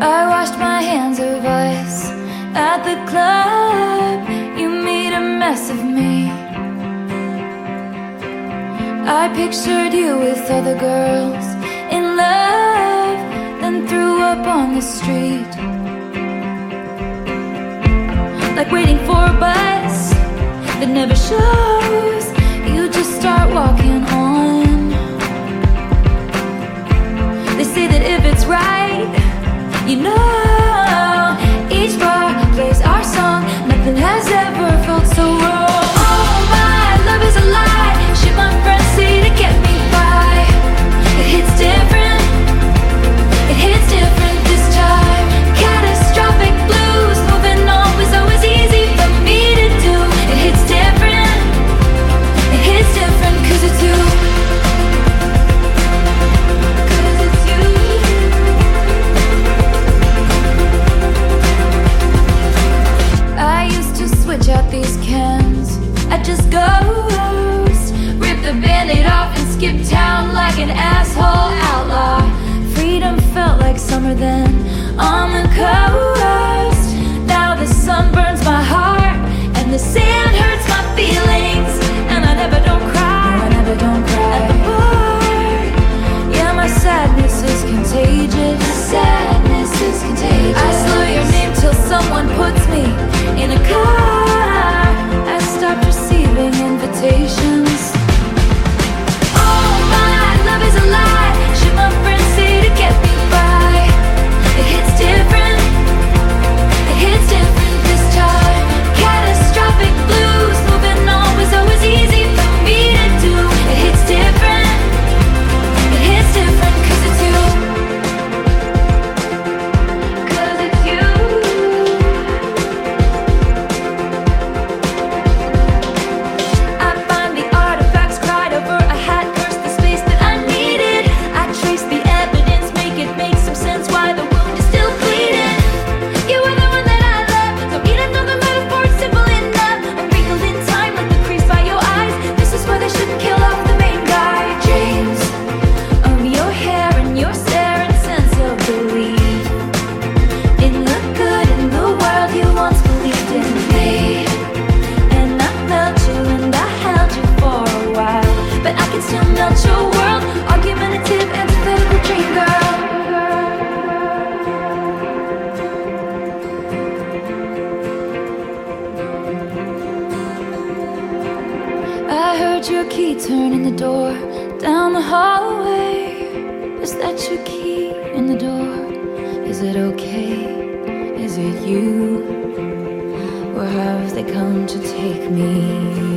I washed my hands of us at the club. You made a mess of me. I pictured you with other girls in love, then threw up on the street. Like waiting for a bus that never showed. Hand it off and skip town like an asshole outlaw. Freedom felt like summer then on the coast. that your key? Turning the door down the hallway. Is that your key in the door? Is it okay? Is it you? Or have they come to take me?